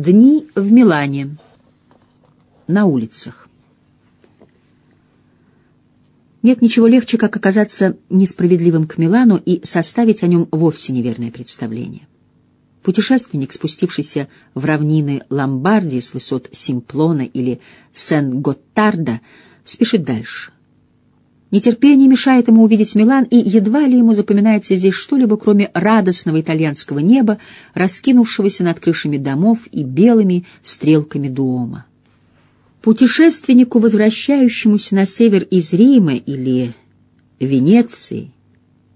Дни в Милане. На улицах. Нет ничего легче, как оказаться несправедливым к Милану и составить о нем вовсе неверное представление. Путешественник, спустившийся в равнины Ломбардии с высот Симплона или Сен-Готтарда, спешит дальше. Нетерпение мешает ему увидеть Милан, и едва ли ему запоминается здесь что-либо, кроме радостного итальянского неба, раскинувшегося над крышами домов и белыми стрелками Дуома. Путешественнику, возвращающемуся на север из Рима или Венеции,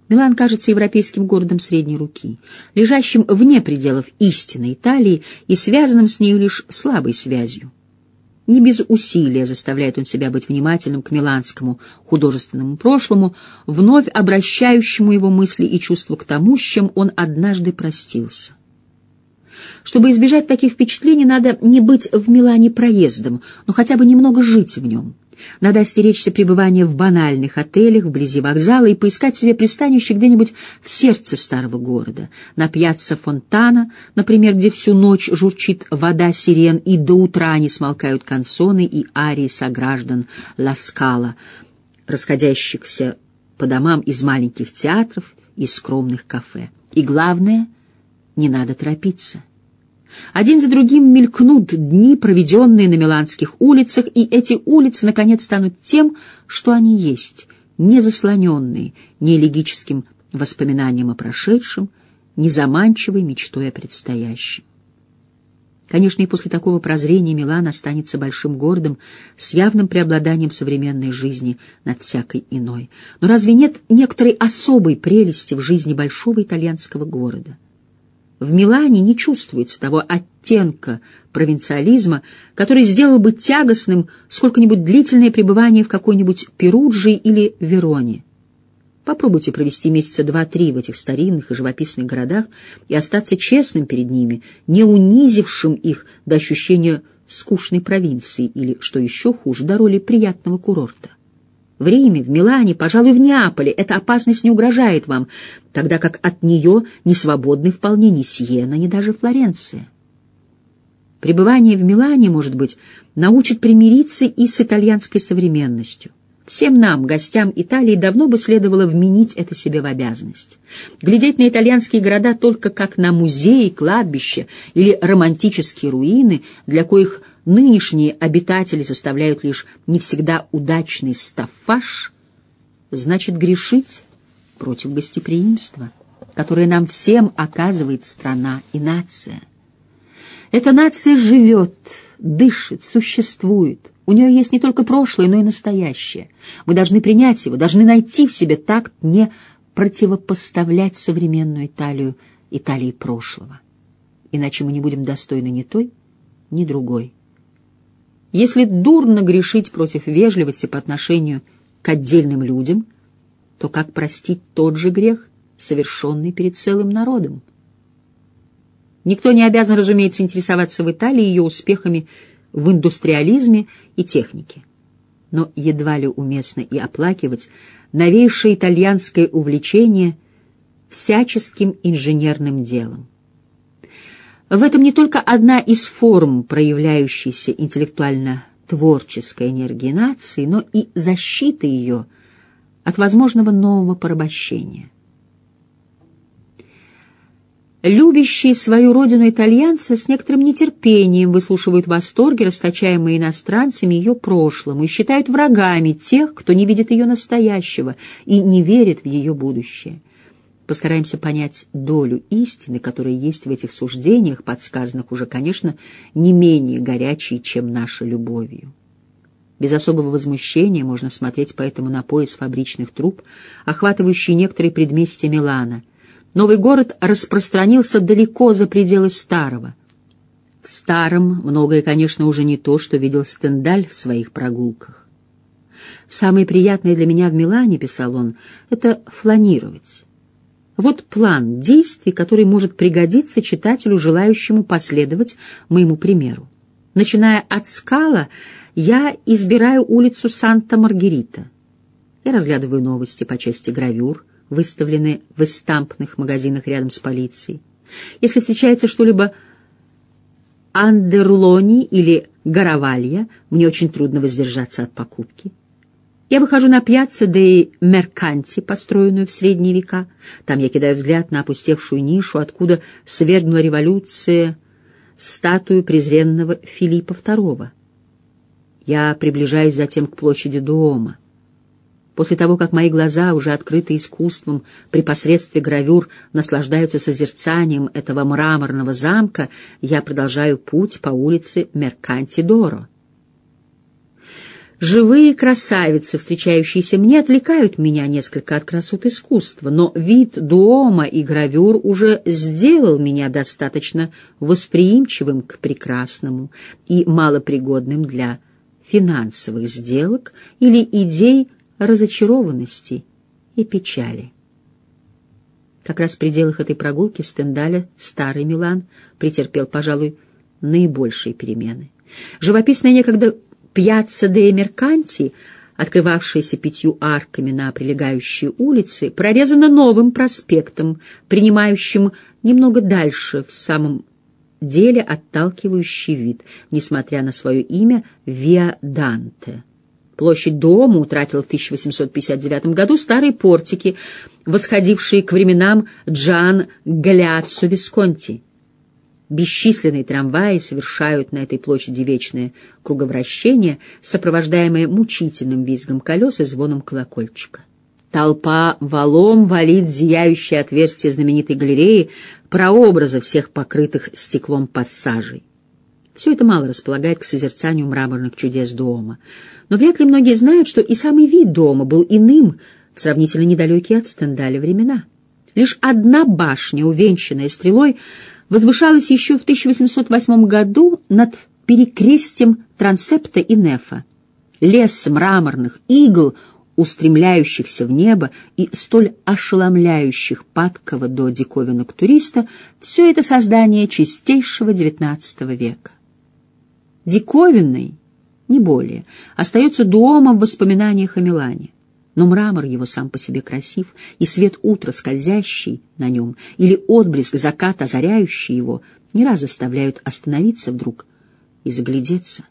Милан кажется европейским городом средней руки, лежащим вне пределов истинной Италии и связанным с нею лишь слабой связью. Не без усилия заставляет он себя быть внимательным к миланскому художественному прошлому, вновь обращающему его мысли и чувства к тому, с чем он однажды простился. Чтобы избежать таких впечатлений, надо не быть в Милане проездом, но хотя бы немного жить в нем. Надо остеречься пребывания в банальных отелях вблизи вокзала и поискать себе пристанище где-нибудь в сердце старого города, на пьяцца Фонтана, например, где всю ночь журчит вода сирен и до утра не смолкают консоны и арии сограждан Ласкала, расходящихся по домам из маленьких театров и скромных кафе. И главное, не надо торопиться. Один за другим мелькнут дни, проведенные на миланских улицах, и эти улицы, наконец, станут тем, что они есть, не заслоненные ни элегическим воспоминанием о прошедшем, ни заманчивой мечтой о предстоящем. Конечно, и после такого прозрения Милан останется большим городом с явным преобладанием современной жизни над всякой иной. Но разве нет некоторой особой прелести в жизни большого итальянского города? В Милане не чувствуется того оттенка провинциализма, который сделал бы тягостным сколько-нибудь длительное пребывание в какой-нибудь Перудже или Вероне. Попробуйте провести месяца два-три в этих старинных и живописных городах и остаться честным перед ними, не унизившим их до ощущения скучной провинции или, что еще хуже, до роли приятного курорта. В Риме, в Милане, пожалуй, в Неаполе эта опасность не угрожает вам, тогда как от нее не свободны вполне ни Сиена, ни даже Флоренция. Пребывание в Милане, может быть, научит примириться и с итальянской современностью. Всем нам, гостям Италии, давно бы следовало вменить это себе в обязанность. Глядеть на итальянские города только как на музеи, кладбища или романтические руины, для коих нынешние обитатели составляют лишь не всегда удачный стаффаж, значит грешить против гостеприимства, которое нам всем оказывает страна и нация. Эта нация живет, дышит, существует, у нее есть не только прошлое, но и настоящее. Мы должны принять его, должны найти в себе такт не противопоставлять современную Италию Италии прошлого. Иначе мы не будем достойны ни той, ни другой. Если дурно грешить против вежливости по отношению к отдельным людям, то как простить тот же грех, совершенный перед целым народом? Никто не обязан, разумеется, интересоваться в Италии ее успехами в индустриализме и технике. Но едва ли уместно и оплакивать новейшее итальянское увлечение всяческим инженерным делом. В этом не только одна из форм проявляющейся интеллектуально-творческой энергии нации, но и защита ее от возможного нового порабощения. Любящие свою родину итальянцы с некоторым нетерпением выслушивают восторги, расточаемые иностранцами ее прошлым, и считают врагами тех, кто не видит ее настоящего и не верит в ее будущее. Постараемся понять долю истины, которая есть в этих суждениях, подсказанных уже, конечно, не менее горячей, чем наша любовью. Без особого возмущения можно смотреть поэтому на пояс фабричных труб, охватывающий некоторые предместья Милана — Новый город распространился далеко за пределы старого. В старом многое, конечно, уже не то, что видел Стендаль в своих прогулках. «Самое приятное для меня в Милане, — писал он, — это фланировать. Вот план действий, который может пригодиться читателю, желающему последовать моему примеру. Начиная от скала, я избираю улицу Санта-Маргарита. Я разглядываю новости по части гравюр, выставлены в эстампных магазинах рядом с полицией. Если встречается что-либо Андерлони или Гаравалья мне очень трудно воздержаться от покупки. Я выхожу на пьяцца де Мерканти, построенную в средние века. Там я кидаю взгляд на опустевшую нишу, откуда свергнула революция статую презренного Филиппа II. Я приближаюсь затем к площади Дуома. После того, как мои глаза, уже открыты искусством, при посредстве гравюр наслаждаются созерцанием этого мраморного замка, я продолжаю путь по улице Мерканти-Доро. Живые красавицы, встречающиеся мне, отвлекают меня несколько от красот искусства, но вид дома и гравюр уже сделал меня достаточно восприимчивым к прекрасному и малопригодным для финансовых сделок или идей разочарованности и печали. Как раз в пределах этой прогулки Стендаля старый Милан претерпел, пожалуй, наибольшие перемены. Живописная некогда пьяцца де Мерканти, открывавшаяся пятью арками на прилегающие улицы, прорезана новым проспектом, принимающим немного дальше, в самом деле отталкивающий вид, несмотря на свое имя Виа Данте. Площадь дома утратила в 1859 году старые портики, восходившие к временам Джан Галяццо Висконти. Бесчисленные трамваи совершают на этой площади вечное круговращение, сопровождаемое мучительным визгом колес и звоном колокольчика. Толпа валом валит зияющее отверстие знаменитой галереи прообраза всех покрытых стеклом пассажей. Все это мало располагает к созерцанию мраморных чудес дома. Но вряд ли многие знают, что и самый вид дома был иным в сравнительно недалекие от Стендаля времена. Лишь одна башня, увенчанная стрелой, возвышалась еще в 1808 году над перекрестием трансепта и нефа. Лес мраморных игл, устремляющихся в небо и столь ошеломляющих падкого до диковинок туриста, все это создание чистейшего XIX века диковинной, не более, остается домом в воспоминаниях о Милане. Но мрамор его сам по себе красив, и свет утра, скользящий на нем, или отблеск заката, озаряющий его, не раз заставляют остановиться вдруг и заглядеться.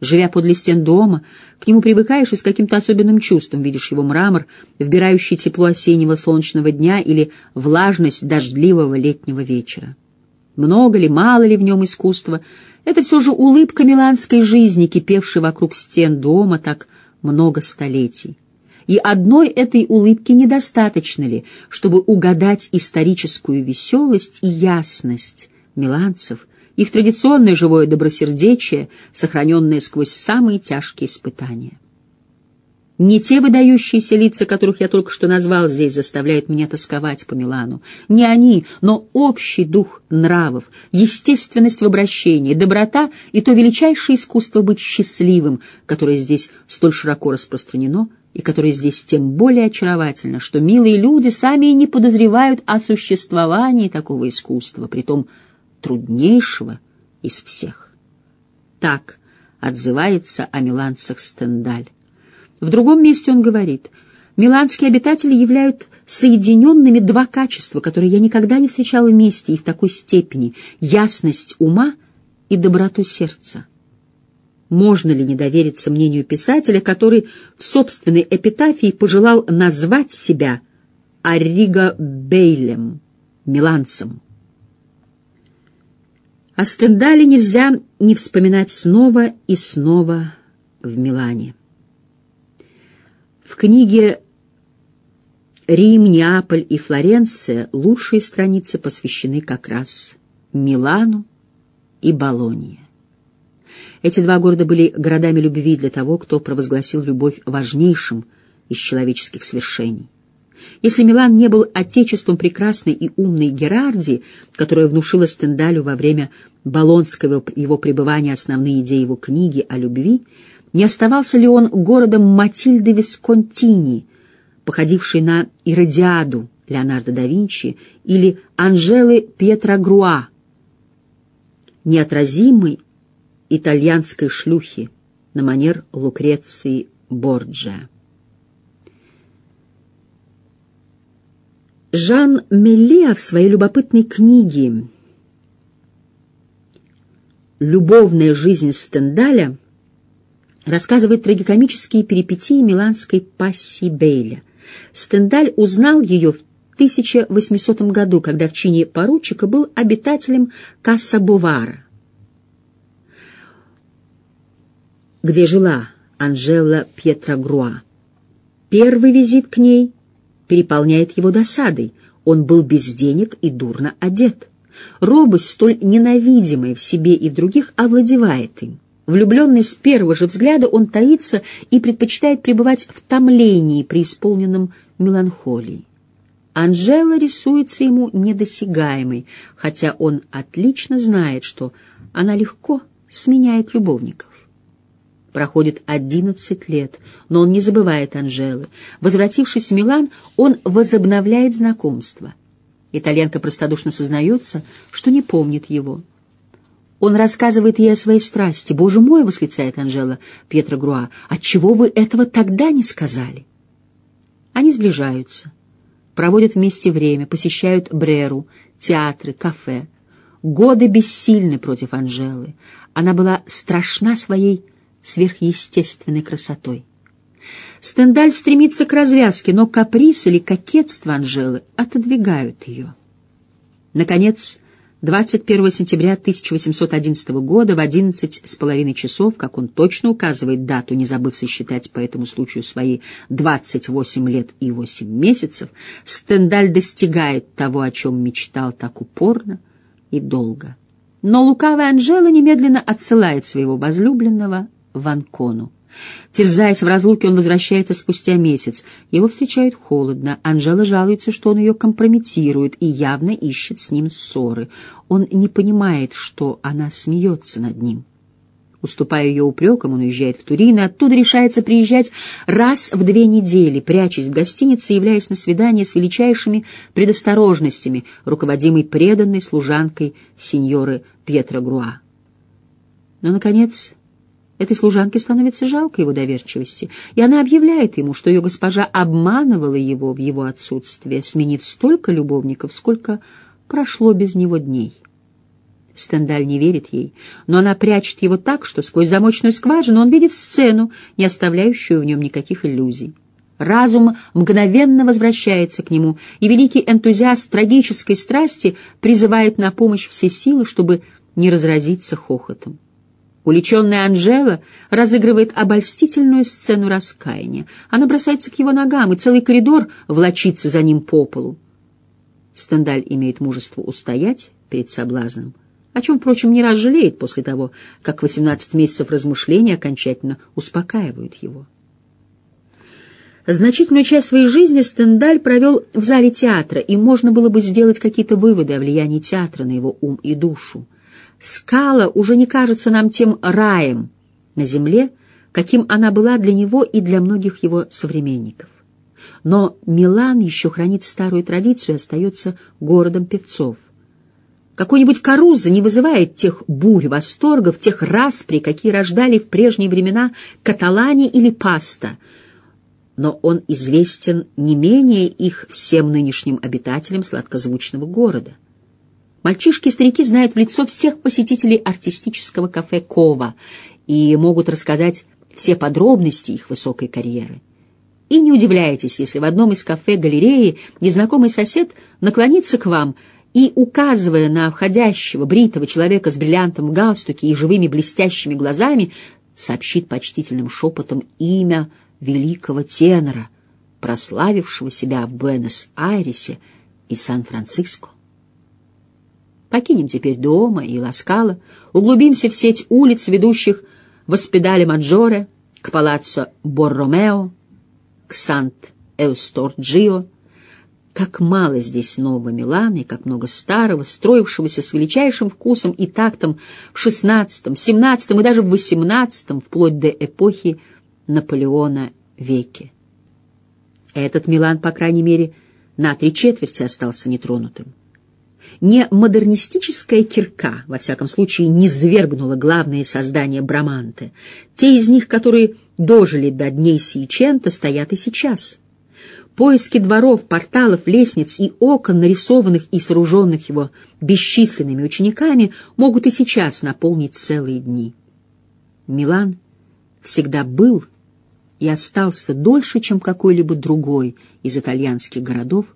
Живя подле стен дома, к нему привыкаешь и с каким-то особенным чувством видишь его мрамор, вбирающий тепло осеннего солнечного дня или влажность дождливого летнего вечера. Много ли, мало ли в нем искусства — это все же улыбка миланской жизни, кипевшей вокруг стен дома так много столетий. И одной этой улыбки недостаточно ли, чтобы угадать историческую веселость и ясность миланцев, их традиционное живое добросердечие, сохраненное сквозь самые тяжкие испытания? Не те выдающиеся лица, которых я только что назвал здесь, заставляют меня тосковать по Милану. Не они, но общий дух нравов, естественность в обращении, доброта и то величайшее искусство быть счастливым, которое здесь столь широко распространено и которое здесь тем более очаровательно, что милые люди сами и не подозревают о существовании такого искусства, притом труднейшего из всех. Так отзывается о миланцах Стендаль. В другом месте он говорит, «Миланские обитатели являют соединенными два качества, которые я никогда не встречал вместе и в такой степени — ясность ума и доброту сердца». Можно ли не довериться мнению писателя, который в собственной эпитафии пожелал назвать себя Арриго Бейлем, миланцем? О Стендале нельзя не вспоминать снова и снова в Милане. В книге «Рим, Неаполь и Флоренция» лучшие страницы посвящены как раз Милану и Болонье. Эти два города были городами любви для того, кто провозгласил любовь важнейшим из человеческих свершений. Если Милан не был отечеством прекрасной и умной Герарди, которая внушила Стендалю во время Болонского его пребывания основные идеи его книги о любви, не оставался ли он городом Матильды Висконтини, походившей на Иродиаду Леонардо да Винчи или Анжелы Пьетро Груа, неотразимой итальянской шлюхи на манер Лукреции Борджиа. Жан Меллиа в своей любопытной книге «Любовная жизнь Стендаля» рассказывает трагикомические перипетии миланской пассии Бейля. Стендаль узнал ее в 1800 году, когда в чине поручика был обитателем Касса-Бовара, где жила Анжела Пьетрогруа. Первый визит к ней переполняет его досадой. Он был без денег и дурно одет. Робость, столь ненавидимая в себе и в других, овладевает им. Влюбленный с первого же взгляда, он таится и предпочитает пребывать в томлении, преисполненном меланхолии. Анжела рисуется ему недосягаемой, хотя он отлично знает, что она легко сменяет любовников. Проходит одиннадцать лет, но он не забывает Анжелы. Возвратившись в Милан, он возобновляет знакомство. Итальянка простодушно сознается, что не помнит его. Он рассказывает ей о своей страсти. «Боже мой!» — восклицает Анжела Пьетро Груа. «Отчего вы этого тогда не сказали?» Они сближаются, проводят вместе время, посещают Бреру, театры, кафе. Годы бессильны против Анжелы. Она была страшна своей сверхъестественной красотой. Стендаль стремится к развязке, но каприз или кокетство Анжелы отодвигают ее. Наконец, 21 сентября 1811 года в 11 с половиной часов, как он точно указывает дату, не забыв сосчитать по этому случаю свои 28 лет и 8 месяцев, Стендаль достигает того, о чем мечтал так упорно и долго. Но лукавая Анжела немедленно отсылает своего возлюбленного в Анкону. Терзаясь в разлуке, он возвращается спустя месяц. Его встречают холодно. Анжела жалуется, что он ее компрометирует и явно ищет с ним ссоры. Он не понимает, что она смеется над ним. Уступая ее упрекам, он уезжает в Турин и оттуда решается приезжать раз в две недели, прячась в гостинице, являясь на свидание с величайшими предосторожностями, руководимой преданной служанкой сеньоры Пьетро Груа. Но, наконец, Этой служанке становится жалко его доверчивости, и она объявляет ему, что ее госпожа обманывала его в его отсутствие, сменив столько любовников, сколько прошло без него дней. Стендаль не верит ей, но она прячет его так, что сквозь замочную скважину он видит сцену, не оставляющую в нем никаких иллюзий. Разум мгновенно возвращается к нему, и великий энтузиаст трагической страсти призывает на помощь все силы, чтобы не разразиться хохотом. Уличенная Анжела разыгрывает обольстительную сцену раскаяния. Она бросается к его ногам, и целый коридор влочится за ним по полу. Стендаль имеет мужество устоять перед соблазном, о чем, впрочем, не раз жалеет после того, как 18 месяцев размышлений окончательно успокаивают его. Значительную часть своей жизни Стендаль провел в зале театра, и можно было бы сделать какие-то выводы о влиянии театра на его ум и душу. Скала уже не кажется нам тем раем на земле, каким она была для него и для многих его современников. Но Милан еще хранит старую традицию и остается городом певцов. Какой-нибудь Каруза не вызывает тех бурь восторгов, тех распри, какие рождали в прежние времена Каталани или Паста, но он известен не менее их всем нынешним обитателям сладкозвучного города — Мальчишки и старики знают в лицо всех посетителей артистического кафе «Кова» и могут рассказать все подробности их высокой карьеры. И не удивляйтесь, если в одном из кафе галереи незнакомый сосед наклонится к вам и, указывая на входящего бритого человека с бриллиантом в галстуке и живыми блестящими глазами, сообщит почтительным шепотом имя великого тенора, прославившего себя в Буэнос-Айресе и Сан-Франциско. Покинем теперь дома и Ласкало, углубимся в сеть улиц, ведущих в Оспедале Маджоре, к палаццо Борромео, к Сант-Эусторджио. Как мало здесь нового Милана и как много старого, строившегося с величайшим вкусом и тактом в XVI, XVII и даже в XVIII, вплоть до эпохи Наполеона веке. Этот Милан, по крайней мере, на три четверти остался нетронутым не модернистическая кирка, во всяком случае, не свергнула главные создания Браманте. Те из них, которые дожили до дней Сиичента, стоят и сейчас. Поиски дворов, порталов, лестниц и окон, нарисованных и сооруженных его бесчисленными учениками, могут и сейчас наполнить целые дни. Милан всегда был и остался дольше, чем какой-либо другой из итальянских городов,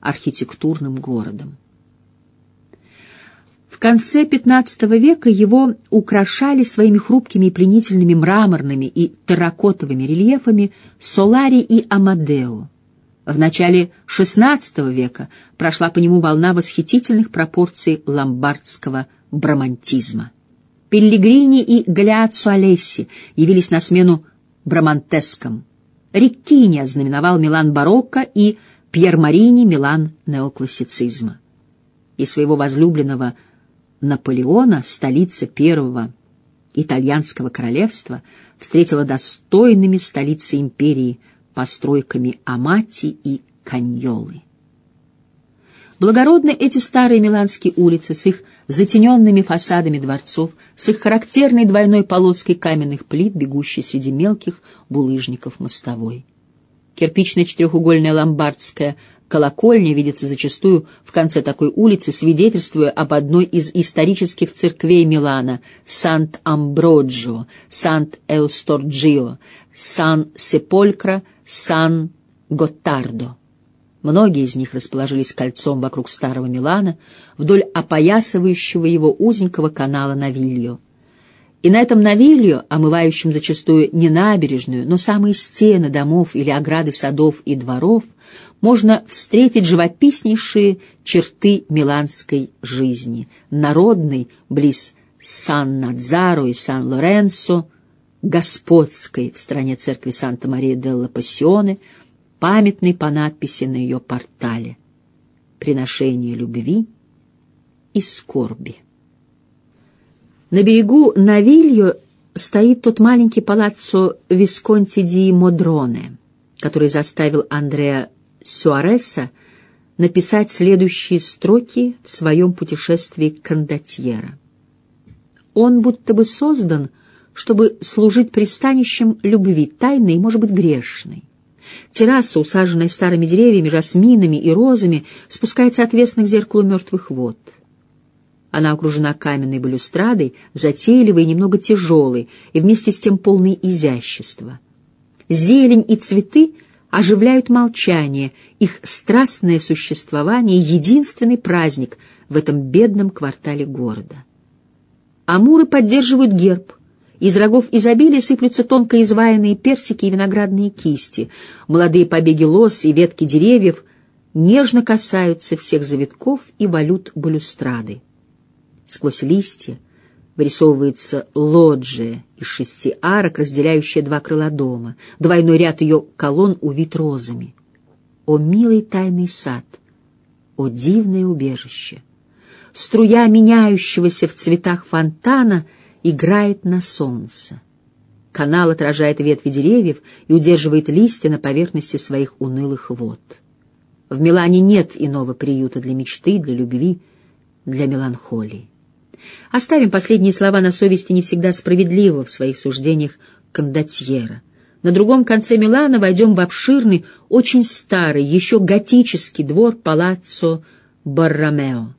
архитектурным городом. В конце XV века его украшали своими хрупкими и пленительными мраморными и терракотовыми рельефами Солари и Амадео. В начале XVI века прошла по нему волна восхитительных пропорций ломбардского брамантизма. Пеллегрини и Галиаццо Алесси явились на смену брамантескам. Риккини ознаменовал Милан барокко и Пьер Марини — Милан неоклассицизма. И своего возлюбленного Наполеона, столица первого итальянского королевства, встретила достойными столицы империи постройками Амати и Каньолы. Благородны эти старые миланские улицы с их затененными фасадами дворцов, с их характерной двойной полоской каменных плит, бегущей среди мелких булыжников мостовой. Кирпичная четырехугольная ломбардская колокольня видится зачастую в конце такой улицы, свидетельствуя об одной из исторических церквей Милана — Сант-Амброджио, Сант-Эусторджио, Сан-Сеполькро, Сан-Готтардо. Многие из них расположились кольцом вокруг старого Милана, вдоль опоясывающего его узенького канала Навильо. И на этом Навилью, омывающем зачастую не набережную, но самые стены домов или ограды садов и дворов, можно встретить живописнейшие черты миланской жизни, народной близ Сан-Надзаро и Сан-Лоренцо, господской в стране церкви Санта-Мария-делла-Пассионе, памятной по надписи на ее портале «Приношение любви и скорби». На берегу Навильо стоит тот маленький палаццо Висконти ди Модроне, который заставил Андреа Суареса написать следующие строки в своем путешествии кондотьера. Он будто бы создан, чтобы служить пристанищем любви, тайной и, может быть, грешной. Терраса, усаженная старыми деревьями, жасминами и розами, спускается отвесно к зеркалу мертвых вод — она окружена каменной балюстрадой, затейливой и немного тяжелой, и вместе с тем полной изящества. Зелень и цветы оживляют молчание, их страстное существование — единственный праздник в этом бедном квартале города. Амуры поддерживают герб. Из рогов изобилия сыплются тонко изваянные персики и виноградные кисти. Молодые побеги лос и ветки деревьев нежно касаются всех завитков и валют балюстрады. Сквозь листья вырисовывается лоджия из шести арок, разделяющая два крыла дома. Двойной ряд ее колонн увит розами. О, милый тайный сад! О, дивное убежище! Струя меняющегося в цветах фонтана играет на солнце. Канал отражает ветви деревьев и удерживает листья на поверхности своих унылых вод. В Милане нет иного приюта для мечты, для любви, для меланхолии. Оставим последние слова на совести не всегда справедливо в своих суждениях кондотьера. На другом конце Милана войдем в обширный, очень старый, еще готический двор Палаццо Баррамео.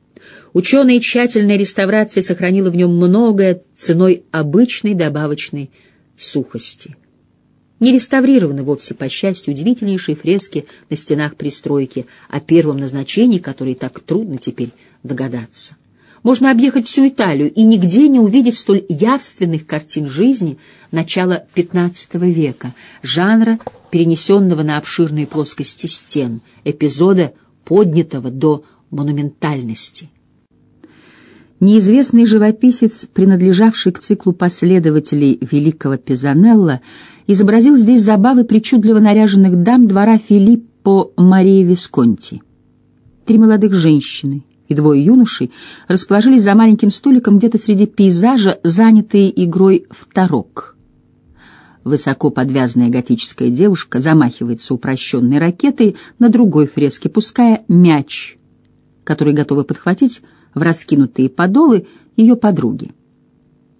Ученая и тщательная реставрация сохранила в нем многое ценой обычной добавочной сухости. Не реставрированы вовсе, по счастью, удивительнейшие фрески на стенах пристройки о первом назначении, которой так трудно теперь догадаться. Можно объехать всю Италию и нигде не увидеть столь явственных картин жизни начала XV века, жанра, перенесенного на обширные плоскости стен, эпизода, поднятого до монументальности. Неизвестный живописец, принадлежавший к циклу последователей великого Пизанелла, изобразил здесь забавы причудливо наряженных дам двора Филиппо Марии Висконти. Три молодых женщины, и двое юношей расположились за маленьким столиком где-то среди пейзажа, занятые игрой в тарок. Высоко подвязанная готическая девушка замахивается упрощенной ракетой на другой фреске, пуская мяч, который готовы подхватить в раскинутые подолы ее подруги.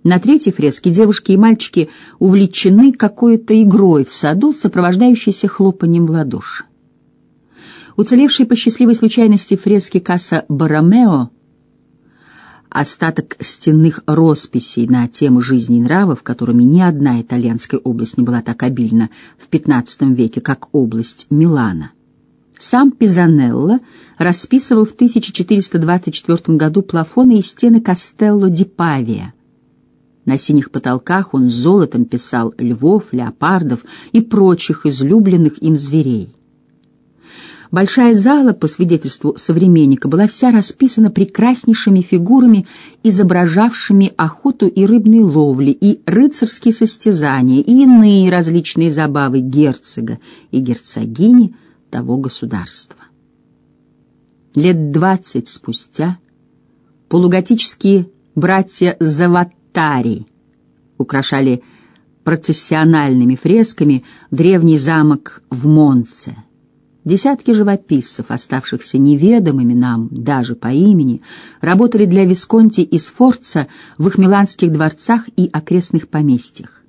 На третьей фреске девушки и мальчики увлечены какой-то игрой в саду, сопровождающейся хлопанием в ладоши. Уцелевшие по счастливой случайности фрески Касса Барамео, остаток стенных росписей на тему жизни и нравов, которыми ни одна итальянская область не была так обильна в XV веке, как область Милана. Сам Пизанелло расписывал в 1424 году плафоны и стены Кастелло ди Павия. На синих потолках он золотом писал львов, леопардов и прочих излюбленных им зверей. Большая зала, по свидетельству современника, была вся расписана прекраснейшими фигурами, изображавшими охоту и рыбные ловли, и рыцарские состязания, и иные различные забавы герцога и герцогини того государства. Лет двадцать спустя полуготические братья Заватари украшали процессиональными фресками древний замок в Монце — Десятки живописцев, оставшихся неведомыми нам даже по имени, работали для Висконти и Сфорца в их миланских дворцах и окрестных поместьях.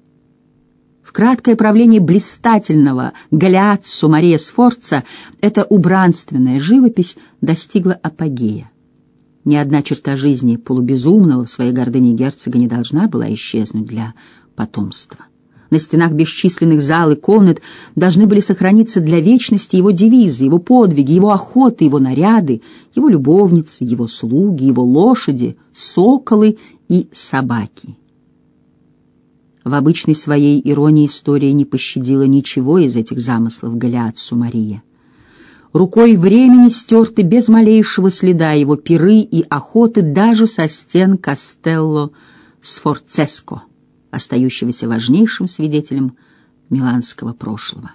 В краткое правление блистательного Галиаццо Мария Сфорца эта убранственная живопись достигла апогея. Ни одна черта жизни полубезумного в своей гордыне герцога не должна была исчезнуть для потомства. На стенах бесчисленных зал и комнат должны были сохраниться для вечности его девизы, его подвиги, его охоты, его наряды, его любовницы, его слуги, его лошади, соколы и собаки. В обычной своей иронии история не пощадила ничего из этих замыслов Галиатсу Мария. Рукой времени стерты без малейшего следа его пиры и охоты даже со стен Кастелло Сфорцеско остающегося важнейшим свидетелем миланского прошлого.